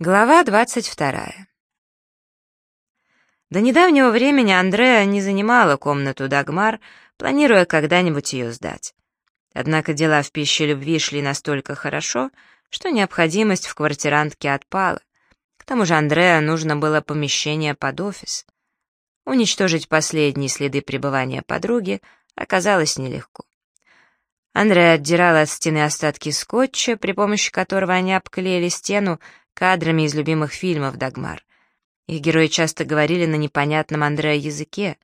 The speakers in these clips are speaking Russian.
Глава 22. До недавнего времени Андреа не занимала комнату Дагмар, планируя когда-нибудь ее сдать. Однако дела в пище любви шли настолько хорошо, что необходимость в квартирантке отпала. К тому же Андреа нужно было помещение под офис. Уничтожить последние следы пребывания подруги оказалось нелегко. Андреа отдирала от стены остатки скотча, при помощи которого они обклеили стену кадрами из любимых фильмов Дагмар. Их герои часто говорили на непонятном Андреа языке.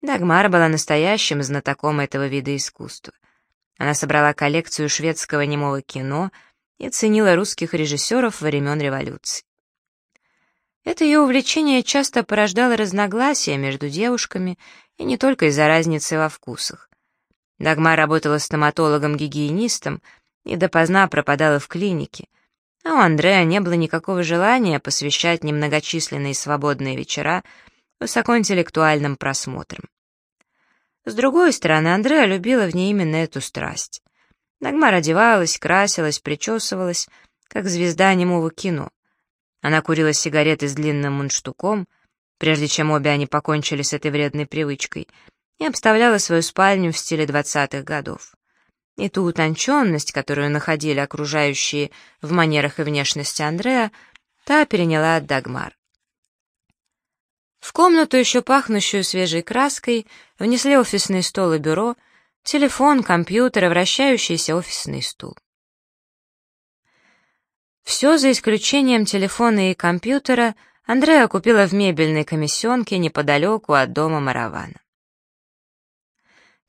Дагмар была настоящим знатоком этого вида искусства. Она собрала коллекцию шведского немого кино и ценила русских режиссеров времен революции. Это ее увлечение часто порождало разногласия между девушками, и не только из-за разницы во вкусах. Дагмар работала стоматологом-гигиенистом и допоздна пропадала в клинике — а у Андрея не было никакого желания посвящать немногочисленные свободные вечера высокоинтеллектуальным просмотрам. С другой стороны, Андреа любила в ней именно эту страсть. Дагмар одевалась, красилась, причесывалась, как звезда немого кино. Она курила сигареты с длинным мундштуком, прежде чем обе они покончили с этой вредной привычкой, и обставляла свою спальню в стиле двадцатых годов. И ту утонченность, которую находили окружающие в манерах и внешности Андреа, та переняла от Дагмар. В комнату, еще пахнущую свежей краской, внесли офисный стол и бюро, телефон, компьютер и вращающийся офисный стул. Все за исключением телефона и компьютера Андреа купила в мебельной комиссионке неподалеку от дома Маравана.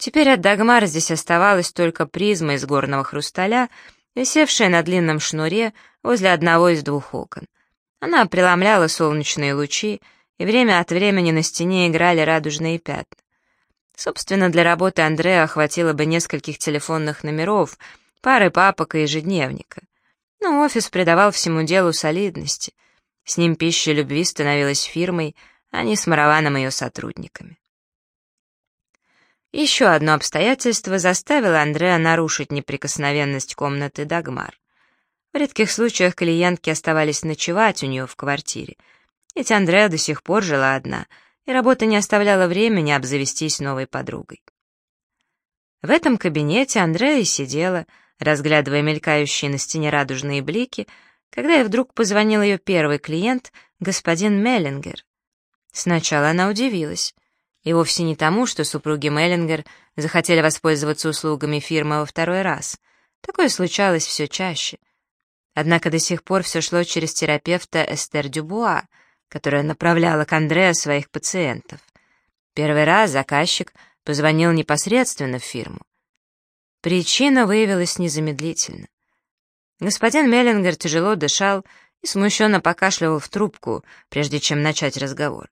Теперь от Дагмар здесь оставалась только призма из горного хрусталя, висевшая на длинном шнуре возле одного из двух окон. Она преломляла солнечные лучи, и время от времени на стене играли радужные пятна. Собственно, для работы Андрея хватило бы нескольких телефонных номеров, пары папок и ежедневника. Но офис придавал всему делу солидности. С ним пища любви становилась фирмой, а не с Мараваном ее сотрудниками. Еще одно обстоятельство заставило Андреа нарушить неприкосновенность комнаты Дагмар. В редких случаях клиентки оставались ночевать у нее в квартире. Ведь Андреа до сих пор жила одна, и работа не оставляла времени обзавестись новой подругой. В этом кабинете Андреа и сидела, разглядывая мелькающие на стене радужные блики, когда ей вдруг позвонил ее первый клиент, господин Меллингер. Сначала она удивилась. И вовсе не тому, что супруги Меллингер захотели воспользоваться услугами фирмы во второй раз. Такое случалось все чаще. Однако до сих пор все шло через терапевта Эстер Дюбуа, которая направляла к Андреа своих пациентов. Первый раз заказчик позвонил непосредственно в фирму. Причина выявилась незамедлительно. Господин Меллингер тяжело дышал и смущенно покашливал в трубку, прежде чем начать разговор.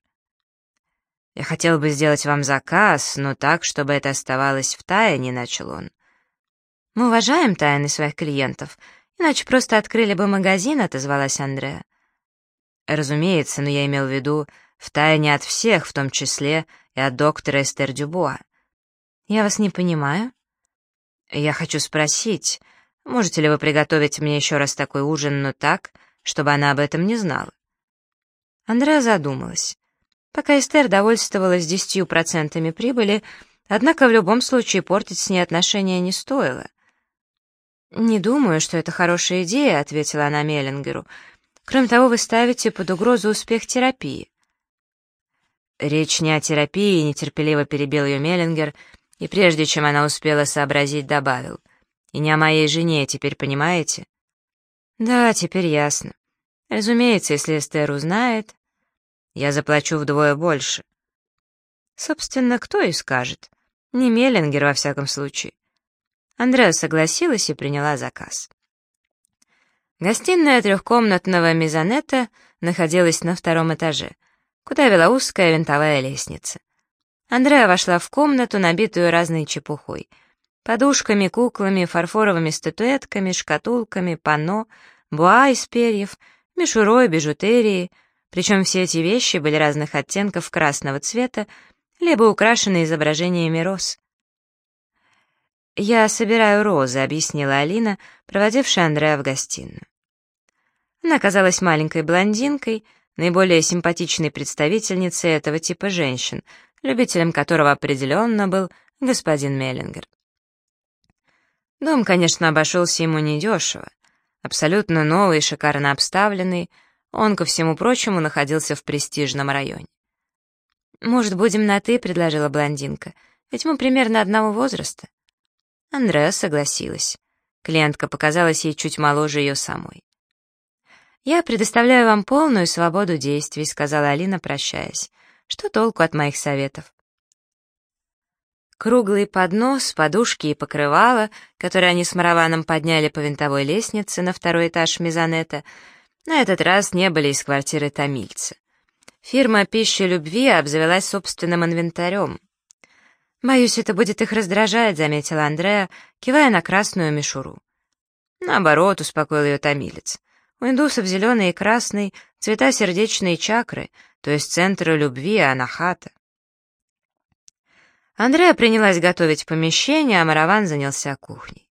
«Я хотел бы сделать вам заказ, но так, чтобы это оставалось в тайне», — начал он. «Мы уважаем тайны своих клиентов, иначе просто открыли бы магазин», — отозвалась Андреа. «Разумеется, но я имел в виду в тайне от всех, в том числе и от доктора Эстер Дюбуа». «Я вас не понимаю». «Я хочу спросить, можете ли вы приготовить мне еще раз такой ужин, но так, чтобы она об этом не знала?» Андреа задумалась. Пока Эстер довольствовалась десятью процентами прибыли, однако в любом случае портить с ней отношения не стоило. «Не думаю, что это хорошая идея», — ответила она Меллингеру. «Кроме того, вы ставите под угрозу успех терапии». «Речь не о терапии», — нетерпеливо перебил ее Меллингер, и прежде чем она успела сообразить, добавил. «И не о моей жене, теперь понимаете?» «Да, теперь ясно. Разумеется, если Эстер узнает...» Я заплачу вдвое больше. Собственно, кто и скажет. Не Меллингер, во всяком случае. Андреа согласилась и приняла заказ. Гостиная трехкомнатного мезонета находилась на втором этаже, куда вела узкая винтовая лестница. Андреа вошла в комнату, набитую разной чепухой. Подушками, куклами, фарфоровыми статуэтками, шкатулками, панно, буа из перьев, мишурой, бижутерией, причем все эти вещи были разных оттенков красного цвета, либо украшены изображениями роз. «Я собираю розы», — объяснила Алина, проводившая Андрея в гостиную. Она казалась маленькой блондинкой, наиболее симпатичной представительницей этого типа женщин, любителем которого определенно был господин Меллингер. Дом, конечно, обошелся ему недешево. Абсолютно новый шикарно обставленный, он, ко всему прочему, находился в престижном районе. «Может, будем на «ты», — предложила блондинка, «ведь мы примерно одного возраста». Андреа согласилась. Клиентка показалась ей чуть моложе ее самой. «Я предоставляю вам полную свободу действий», — сказала Алина, прощаясь. «Что толку от моих советов?» Круглый поднос, подушки и покрывало, которые они с Мараваном подняли по винтовой лестнице на второй этаж мезонета, на этот раз не были из квартиры томильца. Фирма «Пища любви» обзавелась собственным инвентарем. «Боюсь, это будет их раздражать», — заметила Андреа, кивая на красную мишуру. Наоборот, успокоил ее томилец. У индусов зеленый и красный — цвета сердечной чакры, то есть центра любви, анахата. Андреа принялась готовить помещение, а Мараван занялся кухней.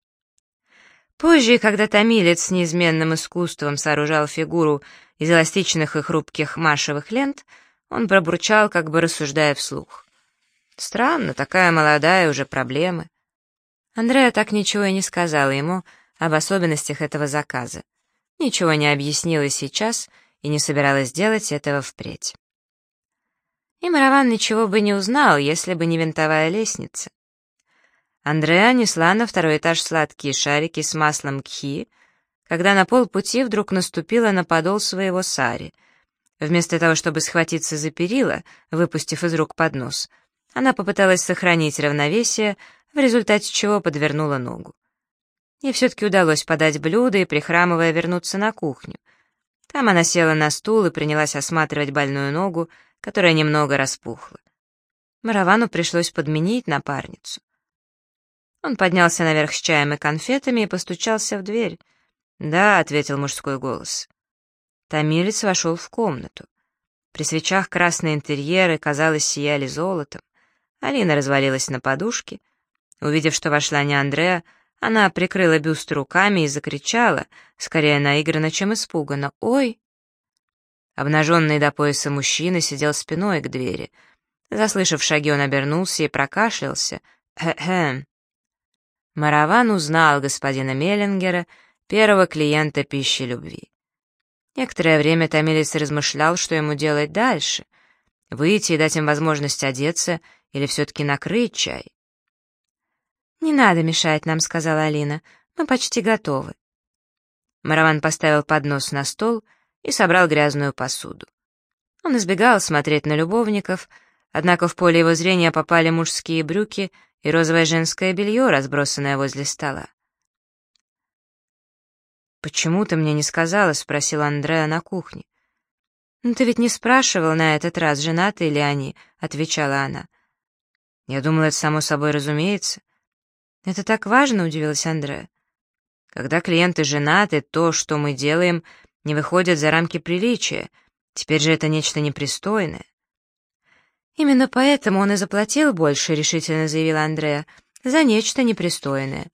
Позже, когда томилец с неизменным искусством сооружал фигуру из эластичных и хрупких машевых лент, он пробурчал, как бы рассуждая вслух. «Странно, такая молодая уже проблемы». Андреа так ничего и не сказала ему об особенностях этого заказа. Ничего не объяснила сейчас и не собиралась делать этого впредь и Мараван ничего бы не узнал, если бы не винтовая лестница. Андреа несла на второй этаж сладкие шарики с маслом кхи, когда на полпути вдруг наступила на подол своего сари. Вместо того, чтобы схватиться за перила, выпустив из рук поднос, она попыталась сохранить равновесие, в результате чего подвернула ногу. Ей все-таки удалось подать блюдо и, прихрамывая, вернуться на кухню. Там она села на стул и принялась осматривать больную ногу, которая немного распухла. Маравану пришлось подменить напарницу. Он поднялся наверх с чаем и конфетами и постучался в дверь. «Да», — ответил мужской голос. Томилец вошел в комнату. При свечах красные интерьеры, казалось, сияли золотом. Алина развалилась на подушке. Увидев, что вошла не Андреа, она прикрыла бюст руками и закричала, скорее наигранно, чем испуганно. «Ой!» Обнаженный до пояса мужчина сидел спиной к двери. Заслышав шаги, он обернулся и прокашлялся. «Хе-хе». Мараван узнал господина Меллингера, первого клиента пищи любви. Некоторое время Томилец размышлял, что ему делать дальше. Выйти и дать им возможность одеться или все-таки накрыть чай. «Не надо мешать нам», — сказала Алина. «Мы почти готовы». Мараван поставил поднос на стол и собрал грязную посуду. Он избегал смотреть на любовников, однако в поле его зрения попали мужские брюки и розовое женское белье, разбросанное возле стола. «Почему ты мне не сказала?» — спросил Андреа на кухне. «Ну ты ведь не спрашивал на этот раз, женаты ли они», — отвечала она. «Я думала, это само собой разумеется». «Это так важно?» — удивилась Андреа. «Когда клиенты женаты, то, что мы делаем, не выходят за рамки приличия. Теперь же это нечто непристойное. «Именно поэтому он и заплатил больше», — решительно заявила Андреа, — «за нечто непристойное.